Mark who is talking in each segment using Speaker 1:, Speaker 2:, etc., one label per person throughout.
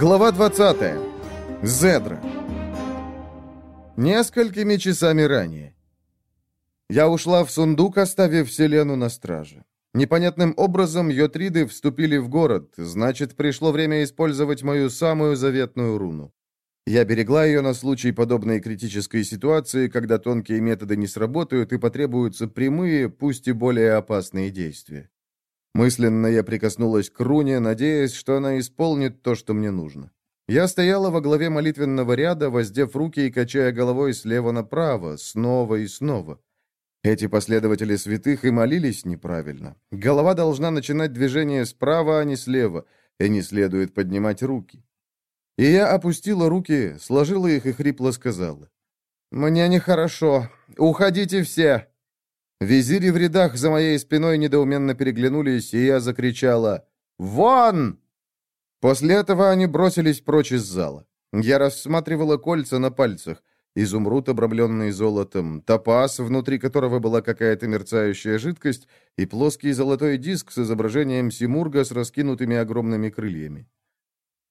Speaker 1: Глава 20. Зедра. Несколькими часами ранее. Я ушла в сундук, оставив Селену на страже. Непонятным образом йотриды вступили в город, значит, пришло время использовать мою самую заветную руну. Я берегла ее на случай подобной критической ситуации, когда тонкие методы не сработают и потребуются прямые, пусть и более опасные действия. Мысленно я прикоснулась к руне, надеясь, что она исполнит то, что мне нужно. Я стояла во главе молитвенного ряда, воздев руки и качая головой слева направо, снова и снова. Эти последователи святых и молились неправильно. Голова должна начинать движение справа, а не слева, и не следует поднимать руки. И я опустила руки, сложила их и хрипло сказала. «Мне нехорошо. Уходите все!» Визири в рядах за моей спиной недоуменно переглянулись, и я закричала «Вон!». После этого они бросились прочь из зала. Я рассматривала кольца на пальцах, изумруд, обрамленный золотом, топаз, внутри которого была какая-то мерцающая жидкость, и плоский золотой диск с изображением Симурга с раскинутыми огромными крыльями.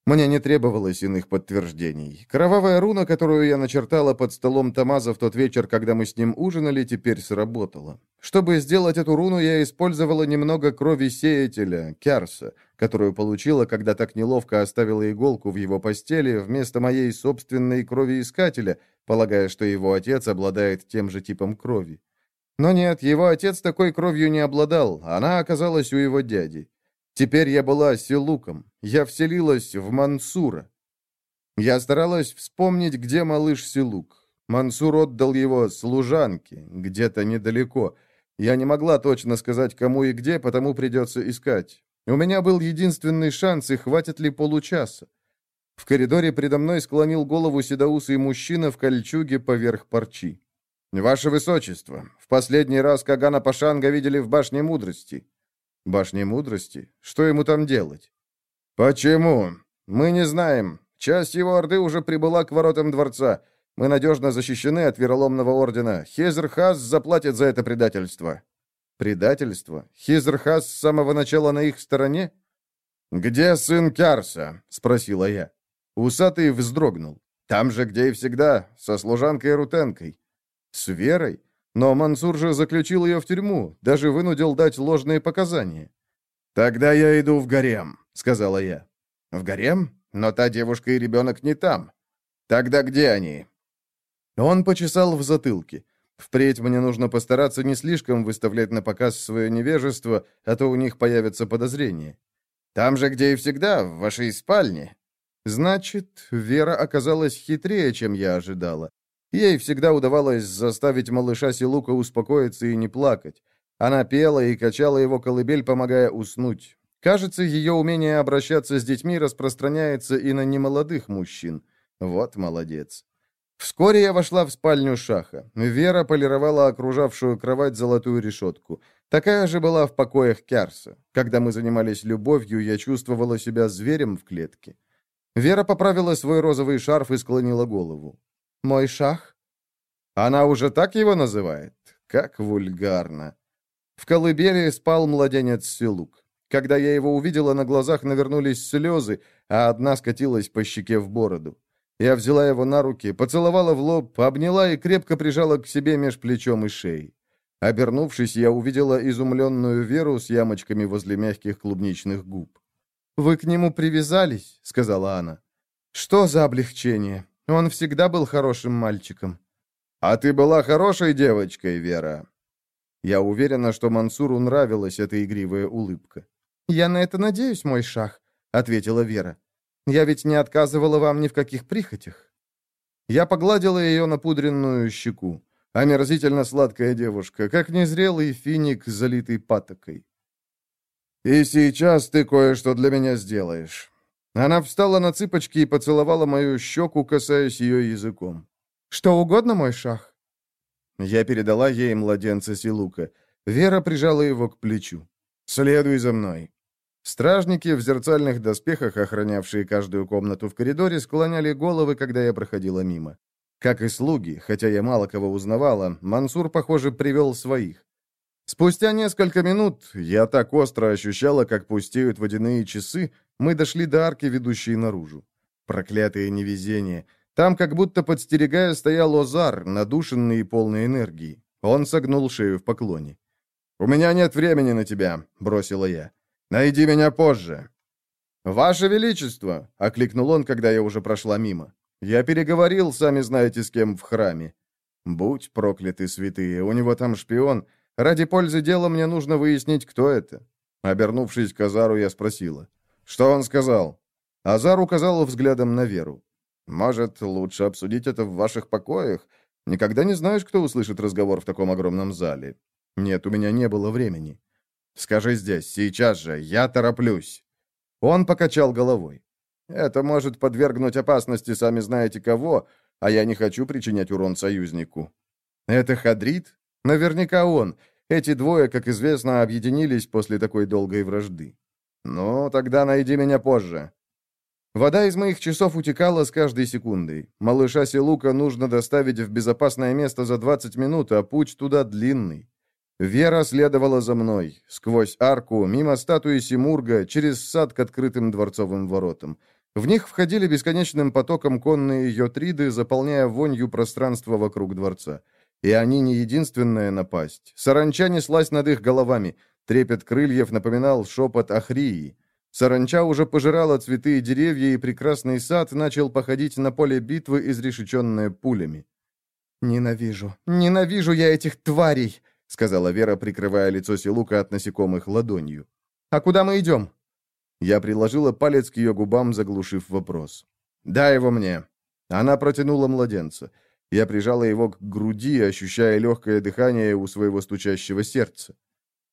Speaker 1: Мне не требовалось иных подтверждений. Кровавая руна, которую я начертала под столом Тамаза в тот вечер, когда мы с ним ужинали, теперь сработала. Чтобы сделать эту руну, я использовала немного крови сеятеля, Кярса, которую получила, когда так неловко оставила иголку в его постели вместо моей собственной крови искателя, полагая, что его отец обладает тем же типом крови. Но нет, его отец такой кровью не обладал, она оказалась у его дяди. Теперь я была Силуком. Я вселилась в Мансура. Я старалась вспомнить, где малыш Силук. Мансур отдал его служанке, где-то недалеко. Я не могла точно сказать, кому и где, потому придется искать. У меня был единственный шанс, и хватит ли получаса. В коридоре предо мной склонил голову седоусый мужчина в кольчуге поверх парчи. «Ваше Высочество, в последний раз Кагана Пашанга видели в Башне Мудрости». Башни Мудрости? Что ему там делать? Почему? Мы не знаем. Часть его орды уже прибыла к воротам дворца. Мы надежно защищены от вероломного ордена. Хизерхас заплатит за это предательство. Предательство? Хизерхас с самого начала на их стороне? «Где сын Кярса?» — спросила я. Усатый вздрогнул. «Там же, где и всегда, со служанкой Рутенкой». «С Верой? Но Мансур же заключил ее в тюрьму, даже вынудил дать ложные показания. «Тогда я иду в гарем», — сказала я. «В гарем? Но та девушка и ребенок не там. Тогда где они?» Он почесал в затылке. Впредь мне нужно постараться не слишком выставлять на показ свое невежество, а то у них появятся подозрения. «Там же, где и всегда, в вашей спальне». Значит, Вера оказалась хитрее, чем я ожидала. Ей всегда удавалось заставить малыша Силука успокоиться и не плакать. Она пела и качала его колыбель, помогая уснуть. Кажется, ее умение обращаться с детьми распространяется и на немолодых мужчин. Вот молодец. Вскоре я вошла в спальню Шаха. Вера полировала окружавшую кровать золотую решетку. Такая же была в покоях Кярса. Когда мы занимались любовью, я чувствовала себя зверем в клетке. Вера поправила свой розовый шарф и склонила голову. Мой шах?» Она уже так его называет? Как вульгарно. В колыбели спал младенец Силук. Когда я его увидела, на глазах навернулись слезы, а одна скатилась по щеке в бороду. Я взяла его на руки, поцеловала в лоб, обняла и крепко прижала к себе меж плечом и шеей. Обернувшись, я увидела изумленную Веру с ямочками возле мягких клубничных губ. «Вы к нему привязались?» — сказала она. «Что за облегчение? Он всегда был хорошим мальчиком. А ты была хорошей девочкой, Вера. Я уверена, что Мансуру нравилась эта игривая улыбка. «Я на это надеюсь, мой шах», — ответила Вера. «Я ведь не отказывала вам ни в каких прихотях». Я погладила ее напудренную щеку. Омерзительно сладкая девушка, как незрелый финик, залитый патокой. «И сейчас ты кое-что для меня сделаешь. Она встала на цыпочки и поцеловала мою щеку, касаясь ее языком. «Что угодно, мой шах?» Я передала ей младенца Силука. Вера прижала его к плечу. «Следуй за мной». Стражники в зерцальных доспехах, охранявшие каждую комнату в коридоре, склоняли головы, когда я проходила мимо. Как и слуги, хотя я мало кого узнавала, Мансур, похоже, привел своих. Спустя несколько минут я так остро ощущала, как пустеют водяные часы, мы дошли до арки, ведущей наружу. Проклятое невезение. Там, как будто подстерегая, стоял Озар, надушенный и полный энергии. Он согнул шею в поклоне. «У меня нет времени на тебя», — бросила я. «Найди меня позже». «Ваше Величество!» — окликнул он, когда я уже прошла мимо. «Я переговорил, сами знаете, с кем в храме». «Будь прокляты, святые, у него там шпион. Ради пользы дела мне нужно выяснить, кто это». Обернувшись к Азару, я спросила. «Что он сказал?» Азар указал взглядом на Веру. «Может, лучше обсудить это в ваших покоях? Никогда не знаешь, кто услышит разговор в таком огромном зале. Нет, у меня не было времени. Скажи здесь, сейчас же, я тороплюсь». Он покачал головой. «Это может подвергнуть опасности сами знаете кого, а я не хочу причинять урон союзнику». «Это Хадрид? Наверняка он. Эти двое, как известно, объединились после такой долгой вражды. Ну, тогда найди меня позже. Вода из моих часов утекала с каждой секундой. Малыша Силука нужно доставить в безопасное место за 20 минут, а путь туда длинный. Вера следовала за мной, сквозь арку, мимо статуи Симурга, через сад к открытым дворцовым воротам. В них входили бесконечным потоком конные йотриды, заполняя вонью пространство вокруг дворца. И они не единственная напасть. Саранча неслась над их головами. Трепет крыльев напоминал шепот Ахрии. Саранча уже пожирала цветы и деревья, и прекрасный сад начал походить на поле битвы, изрешеченное пулями. «Ненавижу, ненавижу я этих тварей!» — сказала Вера, прикрывая лицо Силука от насекомых ладонью. «А куда мы идем?» Я приложила палец к ее губам, заглушив вопрос. «Дай его мне!» Она протянула младенца. Я прижала его к груди, ощущая легкое дыхание у своего стучащего сердца.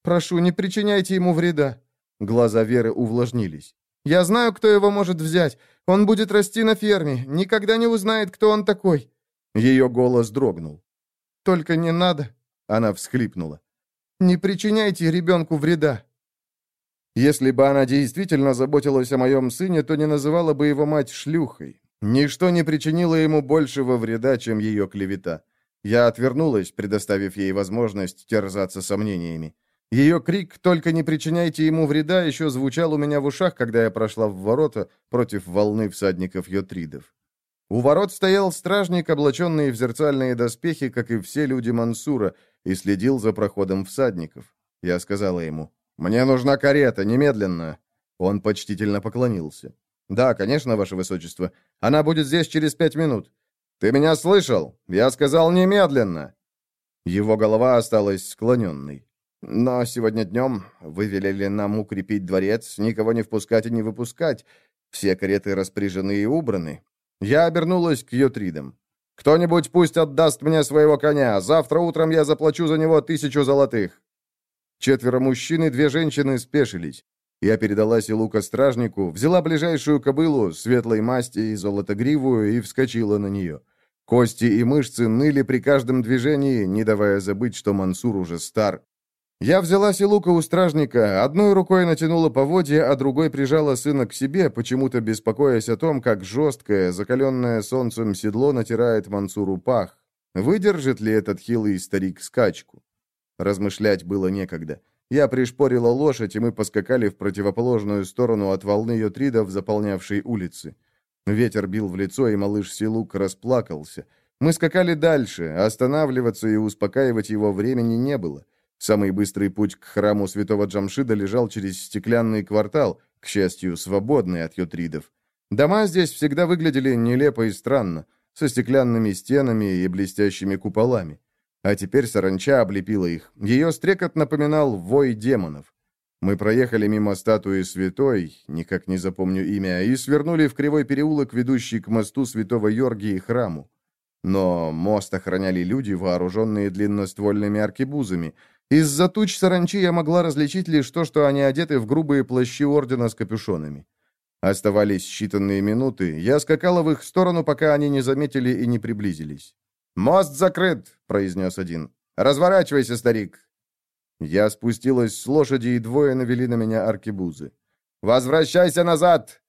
Speaker 1: «Прошу, не причиняйте ему вреда!» Глаза Веры увлажнились. «Я знаю, кто его может взять. Он будет расти на ферме. Никогда не узнает, кто он такой». Ее голос дрогнул. «Только не надо». Она всхлипнула. «Не причиняйте ребенку вреда». Если бы она действительно заботилась о моем сыне, то не называла бы его мать шлюхой. Ничто не причинило ему большего вреда, чем ее клевета. Я отвернулась, предоставив ей возможность терзаться сомнениями. Ее крик «Только не причиняйте ему вреда» еще звучал у меня в ушах, когда я прошла в ворота против волны всадников йотридов. У ворот стоял стражник, облаченный в зерцальные доспехи, как и все люди Мансура, и следил за проходом всадников. Я сказала ему, «Мне нужна карета, немедленно». Он почтительно поклонился. «Да, конечно, ваше высочество. Она будет здесь через пять минут». «Ты меня слышал? Я сказал немедленно!» Его голова осталась склоненной. Но сегодня днем вы велели нам укрепить дворец, никого не впускать и не выпускать. Все кареты распряжены и убраны. Я обернулась к Йотридам. «Кто-нибудь пусть отдаст мне своего коня. Завтра утром я заплачу за него тысячу золотых». Четверо мужчин и две женщины спешились. Я передала Силука стражнику, взяла ближайшую кобылу, светлой масти и золотогривую, и вскочила на нее. Кости и мышцы ныли при каждом движении, не давая забыть, что Мансур уже стар я взяла Силука у стражника, одной рукой натянула поводья, а другой прижала сына к себе, почему-то беспокоясь о том, как жесткое, закаленное солнцем седло натирает Мансуру пах. Выдержит ли этот хилый старик скачку? Размышлять было некогда. Я пришпорила лошадь, и мы поскакали в противоположную сторону от волны йотридов, заполнявшей улицы. Ветер бил в лицо, и малыш Силук расплакался. Мы скакали дальше, останавливаться и успокаивать его времени не было. Самый быстрый путь к храму святого Джамшида лежал через стеклянный квартал, к счастью, свободный от ютридов. Дома здесь всегда выглядели нелепо и странно, со стеклянными стенами и блестящими куполами. А теперь саранча облепила их. Ее стрекот напоминал вой демонов. Мы проехали мимо статуи святой, никак не запомню имя, и свернули в кривой переулок, ведущий к мосту святого Йоргии храму. Но мост охраняли люди, вооруженные длинноствольными аркебузами, из-за туч саранчи я могла различить лишь то, что они одеты в грубые плащи ордена с капюшонами. Оставались считанные минуты. Я скакала в их сторону, пока они не заметили и не приблизились. «Мост закрыт», — произнес один. «Разворачивайся, старик». Я спустилась с лошади, и двое навели на меня аркебузы. «Возвращайся назад!»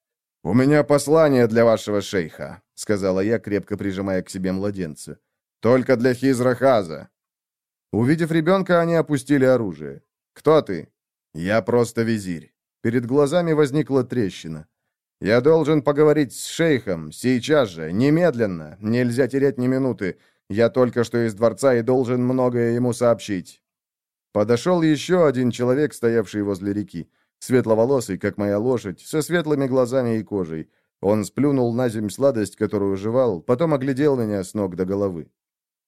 Speaker 1: «У меня послание для вашего шейха», — сказала я, крепко прижимая к себе младенца. «Только для Хизрахаза. Увидев ребенка, они опустили оружие. «Кто ты?» «Я просто визирь». Перед глазами возникла трещина. Я должен поговорить с шейхом, сейчас же, немедленно. Нельзя терять ни минуты. Я только что из дворца и должен многое ему сообщить». Подошел еще один человек, стоявший возле реки. Светловолосый, как моя лошадь, со светлыми глазами и кожей. Он сплюнул на земь сладость, которую жевал, потом оглядел меня с ног до головы.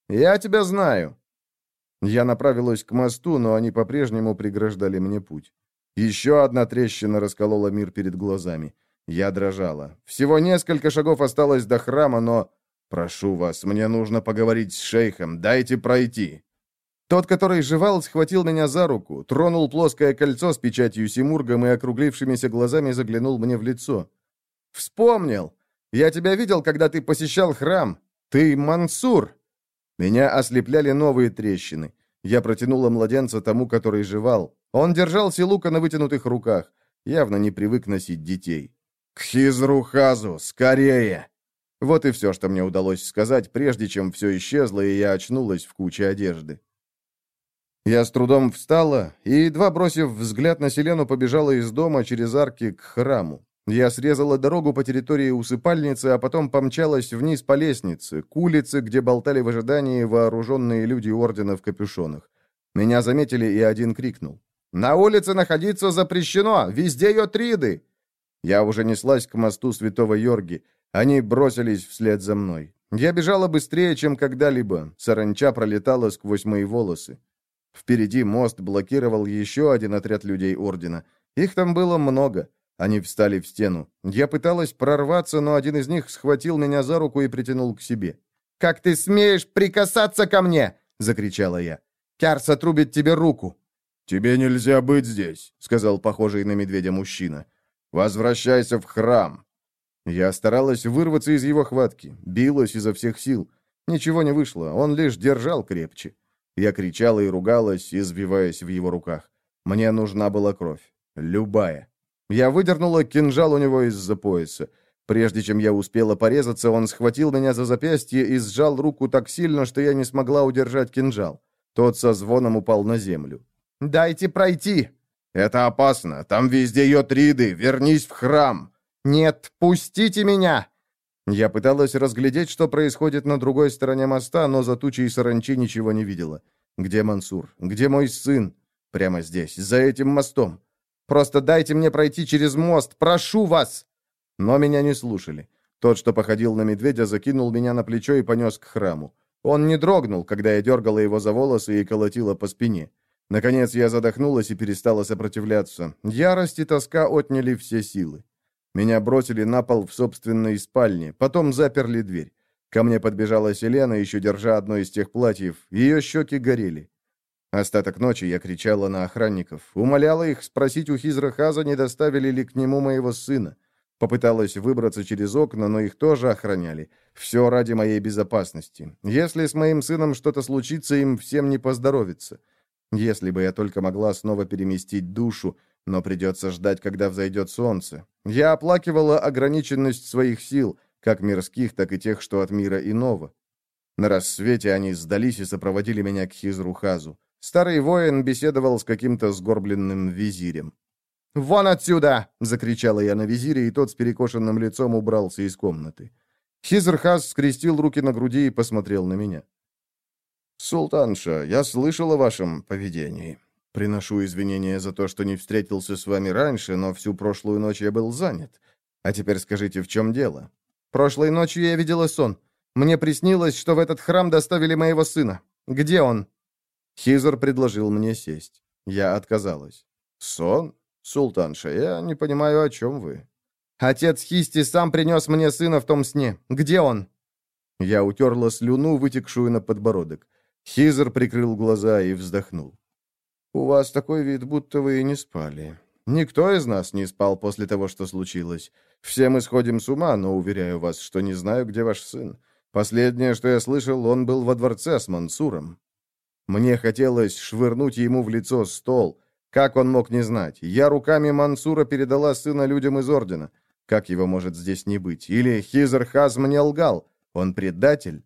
Speaker 1: «Я тебя знаю». Я направилась к мосту, но они по-прежнему преграждали мне путь. Еще одна трещина расколола мир перед глазами. Я дрожала. Всего несколько шагов осталось до храма, но... «Прошу вас, мне нужно поговорить с шейхом. Дайте пройти». Тот, который жевал, схватил меня за руку, тронул плоское кольцо с печатью Симургом и округлившимися глазами заглянул мне в лицо. «Вспомнил! Я тебя видел, когда ты посещал храм. Ты Мансур!» Меня ослепляли новые трещины. Я протянула младенца тому, который жевал. Он держал Силука на вытянутых руках. Явно не привык носить детей. «К Хизрухазу! Скорее!» Вот и все, что мне удалось сказать, прежде чем все исчезло, и я очнулась в куче одежды. Я с трудом встала и, едва бросив взгляд на Селену, побежала из дома через арки к храму. Я срезала дорогу по территории усыпальницы, а потом помчалась вниз по лестнице, к улице, где болтали в ожидании вооруженные люди ордена в капюшонах. Меня заметили, и один крикнул. «На улице находиться запрещено! Везде йотриды!» Я уже неслась к мосту Святого Йорги. Они бросились вслед за мной. Я бежала быстрее, чем когда-либо. Саранча пролетала сквозь мои волосы. Впереди мост блокировал еще один отряд людей Ордена. Их там было много. Они встали в стену. Я пыталась прорваться, но один из них схватил меня за руку и притянул к себе. «Как ты смеешь прикасаться ко мне?» — закричала я. «Кярс отрубит тебе руку».
Speaker 2: «Тебе нельзя быть здесь», — сказал похожий на медведя мужчина. Возвращайся в храм!»
Speaker 1: Я старалась вырваться из его хватки, билась изо всех сил. Ничего не вышло, он лишь держал крепче. Я кричала и ругалась, избиваясь в его руках. Мне нужна была кровь. Любая. Я выдернула кинжал у него из-за пояса. Прежде чем я успела порезаться, он схватил меня за запястье и сжал руку так сильно, что я не смогла удержать кинжал. Тот со звоном упал на землю. «Дайте пройти!»
Speaker 2: «Это опасно. Там везде йотриды. Вернись в храм».
Speaker 1: «Нет, пустите меня!» Я пыталась разглядеть, что происходит на другой стороне моста, но за тучей саранчи ничего не видела. «Где Мансур? Где мой сын?» «Прямо здесь, за этим мостом. Просто дайте мне пройти через мост, прошу вас!» Но меня не слушали. Тот, что походил на медведя, закинул меня на плечо и понес к храму. Он не дрогнул, когда я дергала его за волосы и колотила по спине. Наконец я задохнулась и перестала сопротивляться. Ярость и тоска отняли все силы. Меня бросили на пол в собственной спальне, потом заперли дверь. Ко мне подбежала Селена, еще держа одно из тех платьев. Ее щеки горели. Остаток ночи я кричала на охранников, умоляла их спросить у Хизрахаза, не доставили ли к нему моего сына. Попыталась выбраться через окна, но их тоже охраняли. Все ради моей безопасности. Если с моим сыном что-то случится, им всем не поздоровится. Если бы я только могла снова переместить душу, но придется ждать, когда взойдет солнце. Я оплакивала ограниченность своих сил, как мирских, так и тех, что от мира иного. На рассвете они сдались и сопроводили меня к Хизрухазу. Старый воин беседовал с каким-то сгорбленным визирем. «Вон отсюда!» — закричала я на визире, и тот с перекошенным лицом убрался из комнаты. Хизрхаз скрестил руки на груди и посмотрел на меня. «Султанша, я слышал о вашем поведении. Приношу извинения за то, что не встретился с вами раньше, но всю прошлую ночь я был занят. А теперь скажите, в чем дело? Прошлой ночью я видела сон. Мне приснилось, что в этот храм доставили моего сына. Где он?» Хизер предложил мне сесть. Я отказалась. «Сон? Султанша, я не понимаю, о чем вы». «Отец Хисти сам принес мне сына в том сне. Где он?» Я утерла слюну, вытекшую на подбородок. Хизер прикрыл глаза и вздохнул. «У вас такой вид, будто вы и не спали. Никто из нас не спал после того, что случилось. Все мы сходим с ума, но уверяю вас, что не знаю, где ваш сын. Последнее, что я слышал, он был во дворце с Мансуром. Мне хотелось швырнуть ему в лицо стол. Как он мог не знать? Я руками Мансура передала сына людям из Ордена. Как его может здесь не быть? Или Хизер Хаз мне лгал? Он предатель?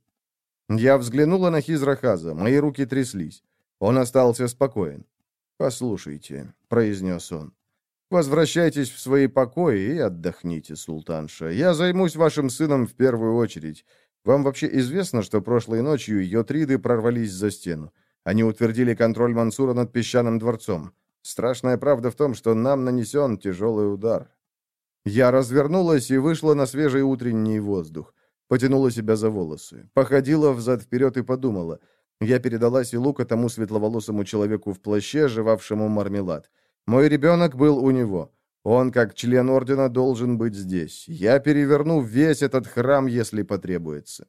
Speaker 1: Я взглянула на Хизрахаза, мои руки тряслись. Он остался спокоен. «Послушайте», — произнес он, Возвращайтесь в свои покои и отдохните, султанша. Я займусь вашим сыном в первую очередь. Вам вообще известно, что прошлой ночью йотриды прорвались за стену? Они утвердили контроль Мансура над песчаным дворцом. Страшная правда в том, что нам нанесен тяжелый удар. Я развернулась и вышла на свежий утренний воздух. Потянула себя за волосы. Походила взад-вперед и подумала. Я передала Силука тому светловолосому человеку в плаще, жевавшему мармелад. Мой ребенок был у него. Он, как член ордена, должен быть здесь. Я переверну весь этот храм, если потребуется.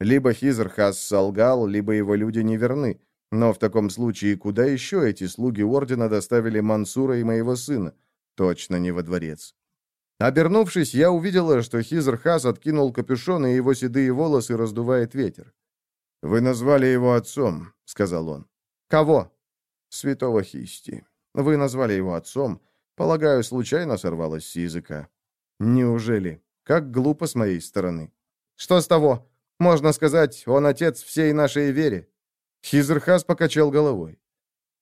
Speaker 1: Либо Хизерхас солгал, либо его люди не верны. Но в таком случае куда еще эти слуги ордена доставили Мансура и моего сына? Точно не во дворец. Обернувшись, я увидела, что Хизерхас откинул капюшон, и его седые волосы раздувает ветер. «Вы назвали его отцом», — сказал он. «Кого?» «Святого Хисти. Вы назвали его отцом. Полагаю, случайно сорвалось с языка». «Неужели? Как глупо с моей стороны». «Что с того? Можно сказать, он отец всей нашей вере». Хизерхас покачал головой.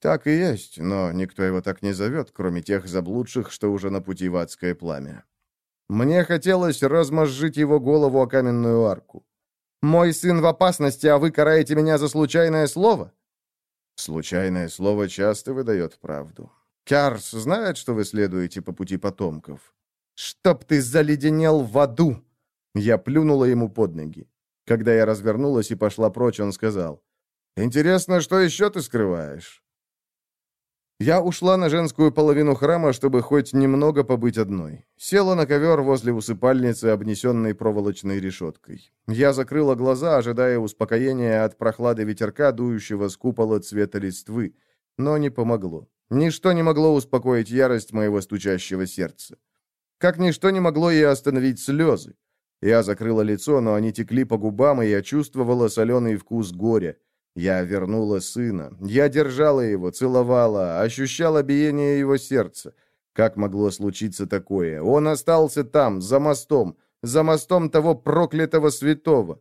Speaker 1: «Так и есть, но никто его так не зовет, кроме тех заблудших, что уже на пути в адское пламя. Мне хотелось размозжить его голову о каменную арку. «Мой сын в опасности, а вы караете меня за случайное слово?» Случайное слово часто выдает правду. Кярс знает, что вы следуете по пути потомков. «Чтоб ты заледенел в аду!» Я плюнула ему под ноги. Когда я развернулась и пошла прочь, он сказал, «Интересно, что еще ты скрываешь?» Я ушла на женскую половину храма, чтобы хоть немного побыть одной. Села на ковер возле усыпальницы, обнесенной проволочной решеткой. Я закрыла глаза, ожидая успокоения от прохлады ветерка, дующего с купола цвета листвы. Но не помогло. Ничто не могло успокоить ярость моего стучащего сердца. Как ничто не могло и остановить слезы. Я закрыла лицо, но они текли по губам, и я чувствовала соленый вкус горя. Я вернула сына. Я держала его, целовала, ощущала биение его сердца. Как могло случиться такое? Он остался там, за мостом, за мостом того проклятого святого.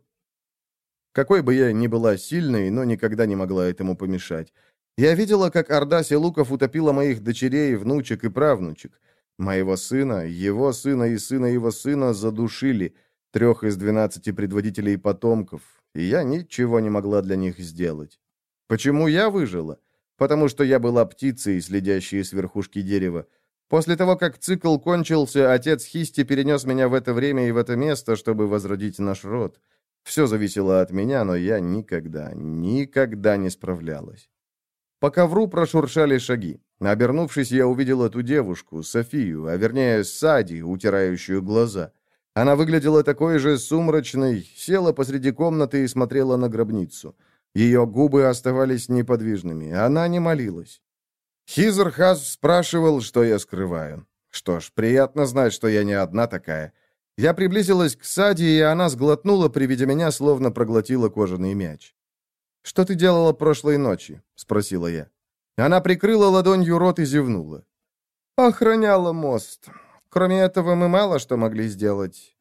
Speaker 1: Какой бы я ни была сильной, но никогда не могла этому помешать. Я видела, как орда селуков утопила моих дочерей, внучек и правнучек. Моего сына, его сына и сына его сына задушили, трех из двенадцати предводителей потомков, и я ничего не могла для них сделать. Почему я выжила? Потому что я была птицей, следящей с верхушки дерева. После того, как цикл кончился, отец Хисти перенес меня в это время и в это место, чтобы возродить наш род. Все зависело от меня, но я никогда, никогда не справлялась. По ковру прошуршали шаги. Обернувшись, я увидела ту девушку, Софию, а вернее Сади, утирающую глаза. Она выглядела такой же сумрачной, села посреди комнаты и смотрела на гробницу. Ее губы оставались неподвижными, она не молилась. Хизерхаз спрашивал, что я скрываю. Что ж, приятно знать, что я не одна такая. Я приблизилась к Саде, и она сглотнула при виде меня, словно проглотила кожаный мяч. «Что ты делала прошлой ночи?» — спросила я. Она прикрыла ладонью рот и зевнула. «Охраняла мост. Кроме этого, мы мало что могли сделать.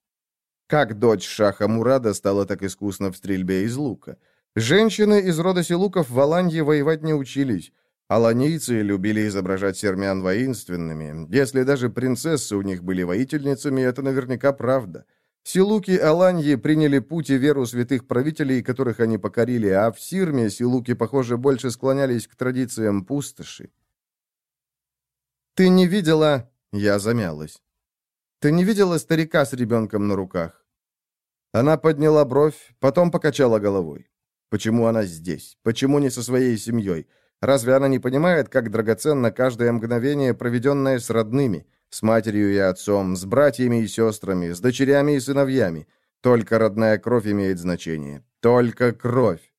Speaker 1: Как дочь Шаха Мурада стала так искусна в стрельбе из лука? Женщины из рода Силуков в Аланье воевать не учились. Аланийцы любили изображать сермян воинственными. Если даже принцессы у них были воительницами, это наверняка правда. Силуки Аланьи приняли путь и веру святых правителей, которых они покорили, а в Сирме силуки, похоже, больше склонялись к традициям пустоши. «Ты не видела...» Я замялась. «Ты не видела старика с ребенком на руках?» Она подняла бровь, потом покачала головой. «Почему она здесь? Почему не со своей семьей? Разве она не понимает, как драгоценно каждое мгновение, проведенное с родными, с матерью и отцом, с братьями и сестрами, с дочерями и сыновьями? Только родная кровь имеет значение. Только кровь!»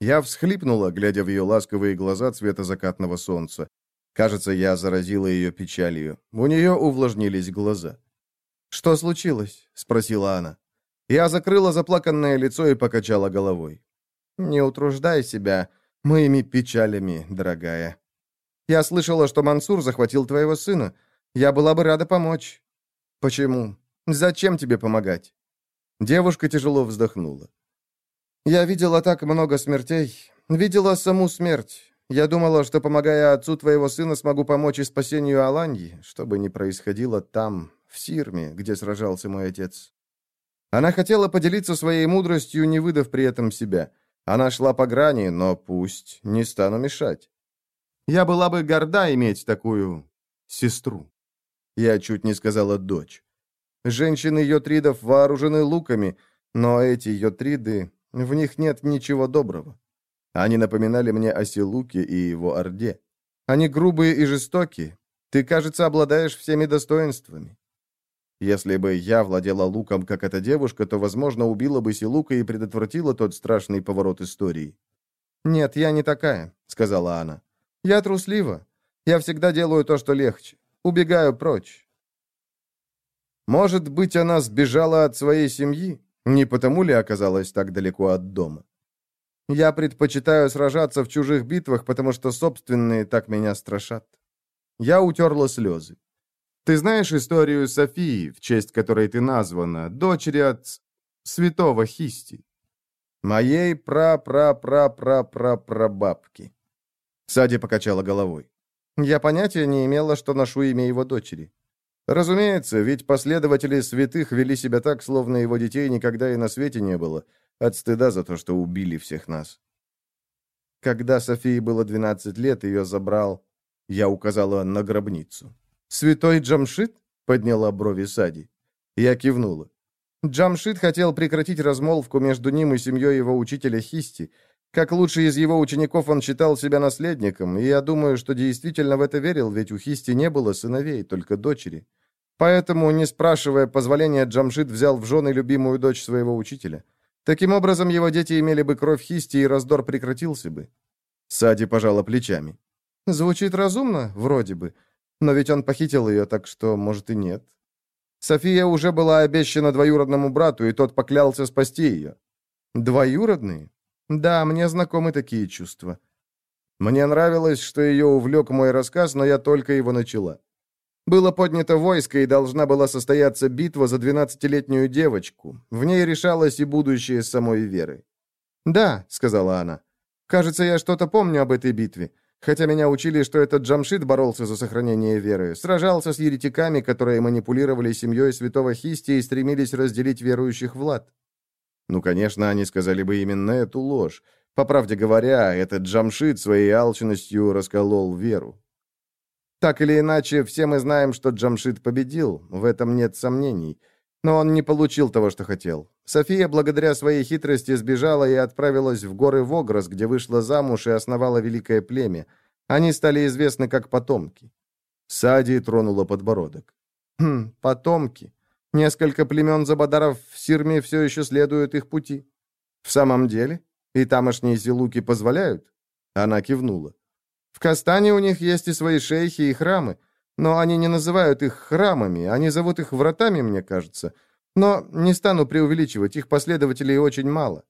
Speaker 1: Я всхлипнула, глядя в ее ласковые глаза цвета закатного солнца. Кажется, я заразила ее печалью. У нее увлажнились глаза. «Что случилось?» — спросила она. Я закрыла заплаканное лицо и покачала головой. «Не утруждай себя моими печалями, дорогая. Я слышала, что Мансур захватил твоего сына. Я была бы рада помочь». «Почему? Зачем тебе помогать?» Девушка тяжело вздохнула. «Я видела так много смертей. Видела саму смерть. Я думала, что, помогая отцу твоего сына, смогу помочь и спасению Аланьи, что бы ни происходило там, в Сирме, где сражался мой отец». Она хотела поделиться своей мудростью, не выдав при этом себя. Она шла по грани, но пусть, не стану мешать. Я была бы горда иметь такую сестру. Я чуть не сказала дочь. Женщины йотридов вооружены луками, но эти йотриды, в них нет ничего доброго. Они напоминали мне о Силуке и его Орде. Они грубые и жестокие. Ты, кажется, обладаешь всеми достоинствами. Если бы я владела луком, как эта девушка, то, возможно, убила бы Силука и предотвратила тот страшный поворот истории. «Нет, я не такая», — сказала она. «Я труслива. Я всегда делаю то, что легче. Убегаю прочь». Может быть, она сбежала от своей семьи? Не потому ли оказалась так далеко от дома? Я предпочитаю сражаться в чужих битвах, потому что собственные так меня страшат. Я утерла слезы. Ты знаешь историю Софии, в честь которой ты названа, дочери от святого Хисти? Моей пра-пра-пра-пра-пра-прабабки. Сади покачала головой. Я понятия не имела, что ношу имя его дочери. Разумеется, ведь последователи святых вели себя так, словно его детей никогда и на свете не было, от стыда за то, что убили всех нас. Когда Софии было 12 лет, ее забрал... Я указала на гробницу. «Святой Джамшит?» — подняла брови Сади. Я кивнула. Джамшит хотел прекратить размолвку между ним и семьей его учителя Хисти. Как лучший из его учеников он считал себя наследником, и я думаю, что действительно в это верил, ведь у Хисти не было сыновей, только дочери. Поэтому, не спрашивая позволения, Джамшит взял в жены любимую дочь своего учителя. Таким образом, его дети имели бы кровь Хисти, и раздор прекратился бы. Сади пожала плечами. Звучит разумно, вроде бы. Но ведь он похитил ее, так что, может, и нет. София уже была обещана двоюродному брату, и тот поклялся спасти ее. Двоюродные? Да, мне знакомы такие чувства. Мне нравилось, что ее увлек мой рассказ, но я только его начала. Было поднято войско, и должна была состояться битва за двенадцатилетнюю девочку. В ней решалось и будущее самой Веры. «Да», — сказала она. «Кажется, я что-то помню об этой битве. Хотя меня учили, что этот Джамшит боролся за сохранение веры, сражался с еретиками, которые манипулировали семьей святого Хисти и стремились разделить верующих влад. Ну, конечно, они сказали бы именно эту ложь. По правде говоря, этот Джамшит своей алчностью расколол веру. Так или иначе, все мы знаем, что Джамшит победил, в этом нет сомнений. Но он не получил того, что хотел. София, благодаря своей хитрости, сбежала и отправилась в горы Вогрос, где вышла замуж и основала великое племя. Они стали известны как потомки. Сади тронула подбородок. «Хм, потомки. Несколько племен Забадаров в Сирме все еще следуют их пути. В самом деле? И тамошние зелуки позволяют?» Она кивнула. «В Кастане у них есть и свои шейхи, и храмы. Но они не называют их храмами, они зовут их вратами, мне кажется. Но не стану преувеличивать, их последователей очень мало.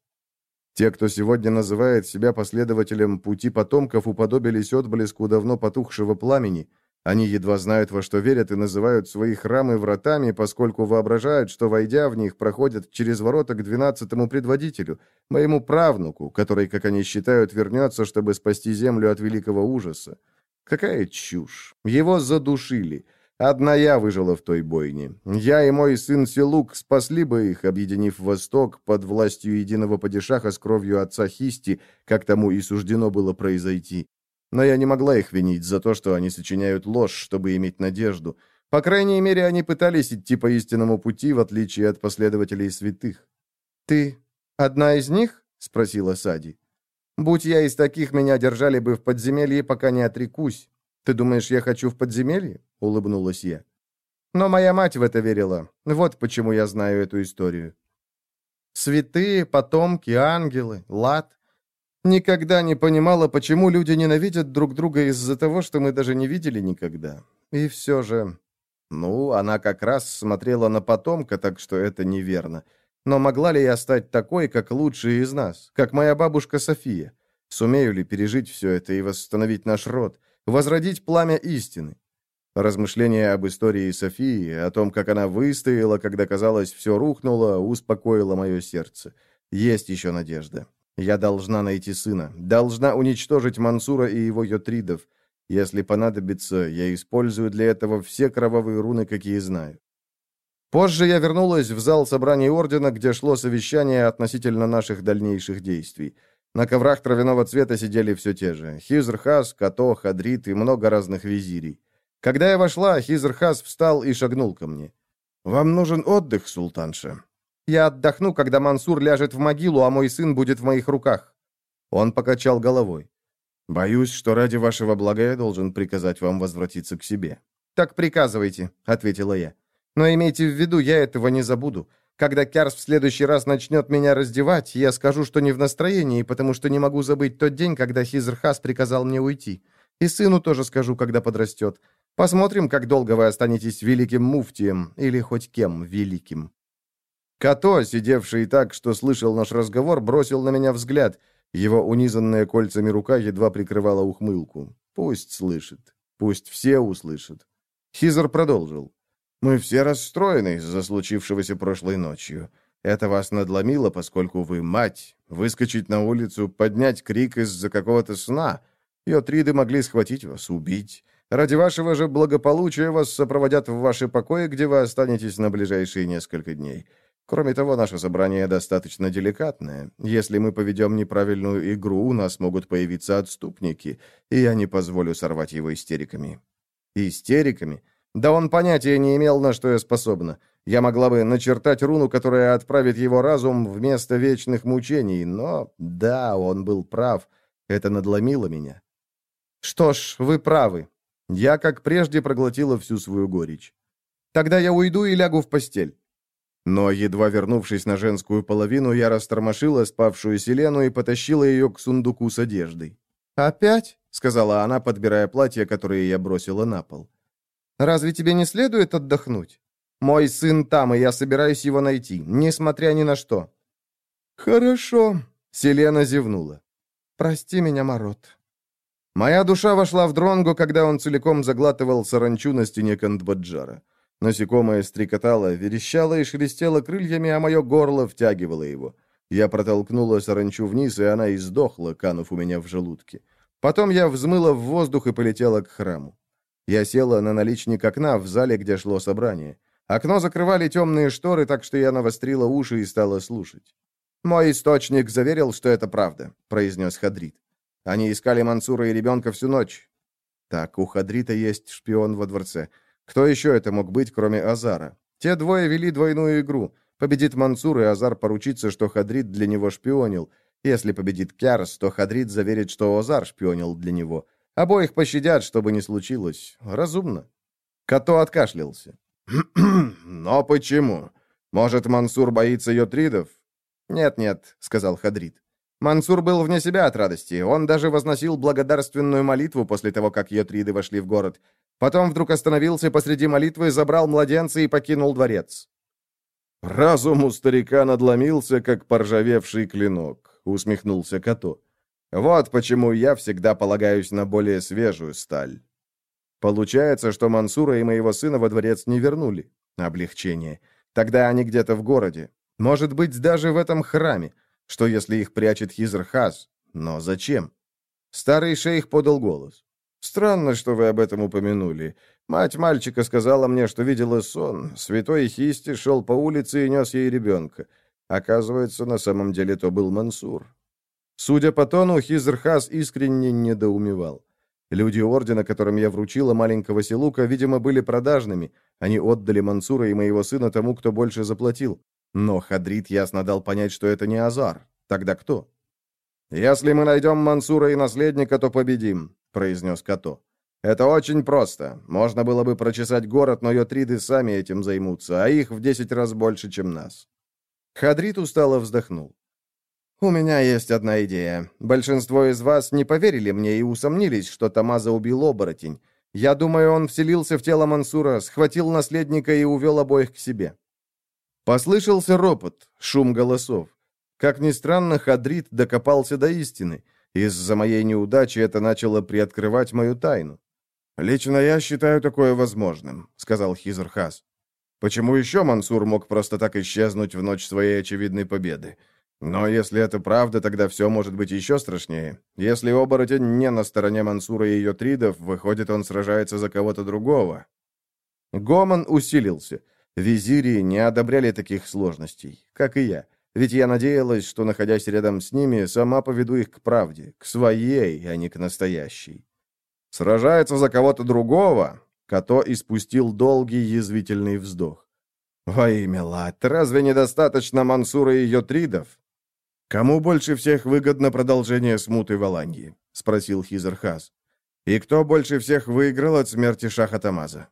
Speaker 1: Те, кто сегодня называет себя последователем пути потомков, уподобились отблеску давно потухшего пламени. Они едва знают, во что верят, и называют свои храмы вратами, поскольку воображают, что, войдя в них, проходят через ворота к двенадцатому предводителю, моему правнуку, который, как они считают, вернется, чтобы спасти землю от великого ужаса. Какая чушь. Его задушили. Одна я выжила в той бойне. Я и мой сын Селук спасли бы их, объединив Восток под властью единого падишаха с кровью отца Хисти, как тому и суждено было произойти. Но я не могла их винить за то, что они сочиняют ложь, чтобы иметь надежду. По крайней мере, они пытались идти по истинному пути, в отличие от последователей святых. «Ты одна из них?» — спросила Сади. Будь я из таких, меня держали бы в подземелье, пока не отрекусь. Ты думаешь, я хочу в подземелье?» — улыбнулась я. «Но моя мать в это верила. Вот почему я знаю эту историю». Святые, потомки, ангелы, лад. Никогда не понимала, почему люди ненавидят друг друга из-за того, что мы даже не видели никогда. И все же... Ну, она как раз смотрела на потомка, так что это неверно. Но могла ли я стать такой, как лучшие из нас, как моя бабушка София? Сумею ли пережить все это и восстановить наш род, возродить пламя истины? Размышления об истории Софии, о том, как она выстояла, когда, казалось, все рухнуло, успокоило мое сердце. Есть еще надежда.
Speaker 2: Я должна найти сына, должна уничтожить Мансура и его йотридов. Если понадобится, я использую для этого все кровавые руны, какие знаю. Позже я вернулась в зал собраний Ордена, где шло совещание относительно наших дальнейших действий. На коврах травяного цвета сидели все те же. Хизрхас, Като, Хадрит и много разных визирей. Когда я вошла, Хизрхас встал и шагнул ко мне. «Вам нужен отдых, султанша». «Я отдохну, когда Мансур ляжет в могилу, а мой сын будет в моих руках». Он покачал головой. «Боюсь, что ради вашего блага я должен приказать вам возвратиться к себе».
Speaker 1: «Так приказывайте», — ответила я. «Но имейте в виду, я этого не забуду. Когда Кярс в следующий раз начнет меня раздевать, я скажу, что не в настроении, потому что не могу забыть тот день, когда Хизрхас приказал мне уйти. И сыну тоже скажу, когда подрастет. Посмотрим, как долго вы останетесь великим муфтием, или хоть кем великим».
Speaker 2: Като, сидевший так, что слышал наш разговор, бросил на меня взгляд. Его унизанная кольцами рука едва прикрывала ухмылку. «Пусть слышит. Пусть все услышат». Хизер продолжил. Мы все расстроены из-за случившегося прошлой ночью. Это вас надломило, поскольку вы мать. Выскочить на улицу, поднять крик из-за какого-то сна. Йотриды могли схватить вас, убить. Ради вашего же благополучия вас сопроводят в ваши покои, где вы останетесь на ближайшие несколько дней. Кроме того, наше собрание достаточно деликатное. Если мы поведем неправильную игру, у нас могут появиться отступники, и я не позволю сорвать его истериками».
Speaker 1: «Истериками?» Да он понятия не имел, на что я способна. Я могла бы начертать руну, которая отправит его разум вместо вечных мучений, но да, он был прав. Это надломило меня. Что ж, вы правы. Я, как прежде, проглотила всю свою горечь. Тогда я уйду и лягу в постель. Но, едва вернувшись на женскую половину, я растормошила спавшую Селену и потащила ее к сундуку с одеждой. «Опять?» — сказала она, подбирая платье, которое я бросила на пол. Разве тебе не следует отдохнуть? Мой сын там, и я собираюсь его найти, несмотря ни на что». «Хорошо», — Селена зевнула. «Прости меня, Марот». Моя душа вошла в Дронгу, когда он целиком заглатывал саранчу на стене Кандбаджара. Насекомое стрекотало, верещало и шелестело крыльями, а мое горло втягивало его. Я протолкнула саранчу вниз, и она издохла, канув у меня в желудке. Потом я взмыла в воздух и полетела к храму. Я села на наличник окна в зале, где шло собрание. Окно закрывали темные шторы, так что я навострила уши и стала слушать. «Мой источник заверил, что это правда», — произнес Хадрит. «Они искали Мансура и ребенка всю ночь». «Так, у Хадрита есть шпион во дворце. Кто еще это мог быть, кроме Азара? Те двое вели двойную игру. Победит Мансур, и Азар поручится, что Хадрит для него шпионил. Если победит Кярс, то Хадрит заверит, что Азар шпионил для него. Обоих пощадят, что бы ни случилось. Разумно. Като откашлялся. «Но почему? Может, Мансур боится йотридов?» «Нет-нет», — сказал Хадрид. Мансур был вне себя от радости. Он даже возносил благодарственную молитву после того, как йотриды вошли в город. Потом вдруг остановился посреди молитвы, забрал младенца и покинул дворец.
Speaker 2: «Разум у старика надломился, как поржавевший клинок», — усмехнулся Като. Вот почему я всегда полагаюсь на более свежую сталь. Получается, что Мансура и моего сына во дворец не вернули. Облегчение. Тогда они где-то в городе. Может быть, даже в этом храме. Что, если их прячет Хизрхас? Но зачем? Старый шейх подал голос. «Странно, что вы об этом упомянули. Мать мальчика сказала мне, что видела сон. Святой Хисти шел по улице и нес ей ребенка. Оказывается, на самом деле то был Мансур. Судя по тону, Хизрхас искренне недоумевал. Люди ордена, которым я вручила маленького Селука, видимо, были продажными. Они отдали Мансура и моего сына тому, кто больше заплатил. Но Хадрит ясно дал понять, что это не Азар. Тогда кто? «Если мы найдем Мансура и наследника, то победим», — произнес Като. «Это очень просто. Можно было бы прочесать город, но йотриды сами этим займутся, а их в десять раз больше, чем нас». Хадрит устало вздохнул. «У меня есть одна идея. Большинство из вас не поверили мне и усомнились, что Тамаза убил оборотень. Я думаю, он вселился в тело Мансура, схватил наследника и увел обоих к себе». Послышался ропот, шум голосов. Как ни странно, Хадрид докопался до истины. Из-за моей неудачи это начало приоткрывать мою тайну. «Лично я считаю такое возможным», — сказал Хизрхас. «Почему еще Мансур мог просто так исчезнуть в ночь своей очевидной победы? Но если это правда, тогда все может быть еще страшнее. Если оборотень не на стороне Мансура и ее тридов, выходит, он сражается за кого-то другого. Гомон усилился. Визири не одобряли таких сложностей, как и я. Ведь я надеялась, что, находясь рядом с ними, сама поведу их к правде, к своей, а не к настоящей. Сражается за кого-то другого, Като испустил долгий язвительный вздох. «Во имя Лат, разве недостаточно Мансура и ее тридов?» «Кому больше всех выгодно продолжение смуты в Аланьи?» — спросил Хизерхаз. «И кто больше всех выиграл от смерти Шаха Тамаза?»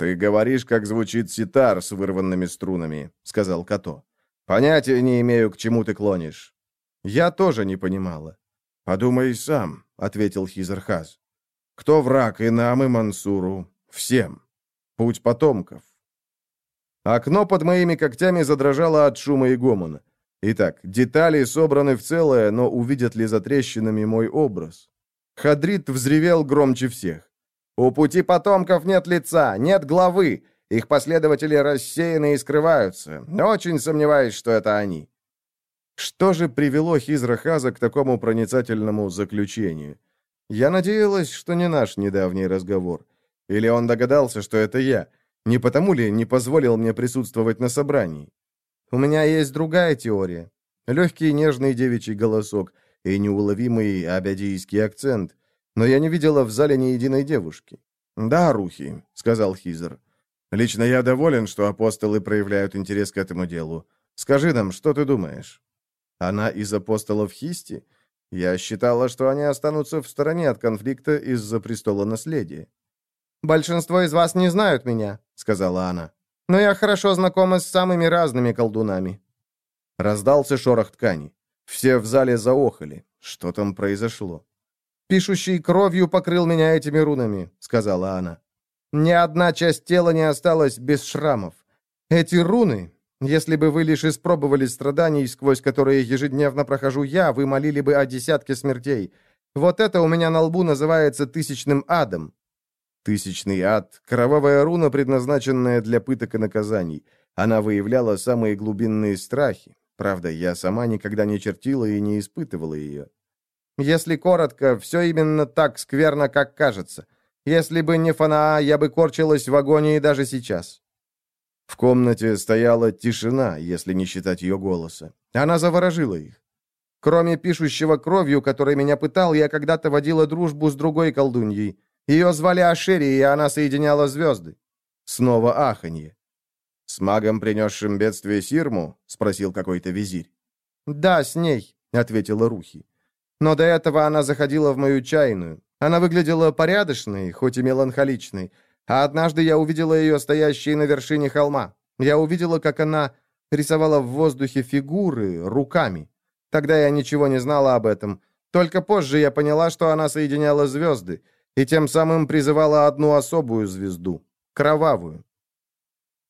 Speaker 2: «Ты говоришь, как звучит ситар с вырванными струнами», — сказал Като. «Понятия не имею, к чему ты клонишь». «Я тоже не понимала». «Подумай сам», — ответил Хизерхаз. «Кто враг и нам, и Мансуру? Всем. Путь потомков». Окно под моими когтями задрожало от шума и гомона. Итак, детали собраны в целое, но увидят ли за трещинами мой образ? Хадрит взревел громче всех. «У пути потомков нет лица, нет главы. Их последователи рассеяны и скрываются. Очень сомневаюсь, что это они». Что же привело Хизрахаза к такому проницательному заключению? Я надеялась, что не наш недавний разговор. Или он догадался, что это я. Не потому ли не позволил мне присутствовать на собрании? У меня есть другая теория. Легкий нежный девичий голосок и неуловимый абядийский акцент. Но я не видела в зале ни единой девушки. «Да, Рухи», — сказал Хизер. «Лично я доволен, что апостолы проявляют интерес к этому делу. Скажи нам, что ты думаешь?» «Она из апостолов Хисти?» Я считала, что они останутся в стороне от конфликта из-за престола наследия. «Большинство из вас не знают меня», — сказала она но я хорошо знакома с самыми разными колдунами». Раздался шорох ткани. Все в зале заохали. Что там произошло? «Пишущий кровью покрыл меня этими рунами», — сказала она. «Ни одна часть тела не осталась без шрамов. Эти руны, если бы вы лишь испробовали страданий, сквозь которые ежедневно прохожу я, вы молили бы о десятке смертей. Вот это у меня на лбу называется тысячным адом. Тысячный ад — кровавая руна, предназначенная для пыток и наказаний. Она выявляла самые глубинные страхи. Правда, я сама никогда не чертила и не испытывала ее. Если коротко, все именно так скверно, как кажется. Если бы не Фанаа, я бы корчилась в агонии даже сейчас. В комнате стояла тишина, если не считать ее голоса. Она заворожила их. Кроме пишущего кровью, который меня пытал, я когда-то водила дружбу с другой колдуньей. Ее звали Ашери, и она соединяла звезды. Снова аханье. «С магом, принесшим бедствие Сирму?» — спросил какой-то визирь. «Да, с ней», — ответила Рухи. «Но до этого она заходила в мою чайную. Она выглядела порядочной, хоть и меланхоличной. А однажды я увидела ее стоящей на вершине холма. Я увидела, как она рисовала в воздухе фигуры руками. Тогда я ничего не знала об этом. Только позже я поняла, что она соединяла звезды и тем самым призывала одну особую звезду — кровавую.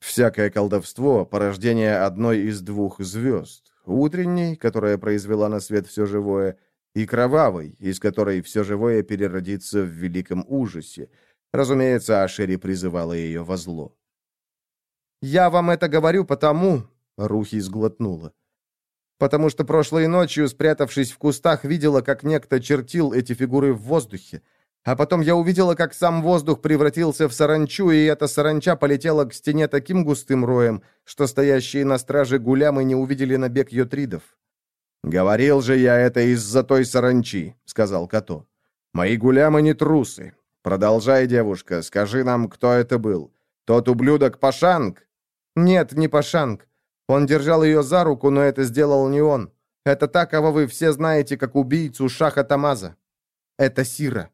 Speaker 2: Всякое колдовство — порождение одной из двух звезд. Утренней, которая произвела на свет все живое, и кровавой, из которой все живое переродится в великом ужасе. Разумеется, Ашери призывала ее во зло. «Я вам это говорю потому...» — Рухи сглотнула. «Потому что прошлой ночью, спрятавшись в кустах, видела, как некто чертил эти фигуры в воздухе. А потом я увидела, как сам воздух превратился в саранчу, и эта саранча полетела к стене таким густым роем, что стоящие на страже гулямы не увидели набег йотридов. «Говорил же я это из-за той саранчи», — сказал Като. «Мои гулямы не трусы. Продолжай, девушка, скажи нам, кто это был. Тот ублюдок Пашанг?» «Нет, не Пашанг. Он держал ее за руку, но это сделал не он. Это та, кого вы все знаете как убийцу Шаха Тамаза. Это Сира».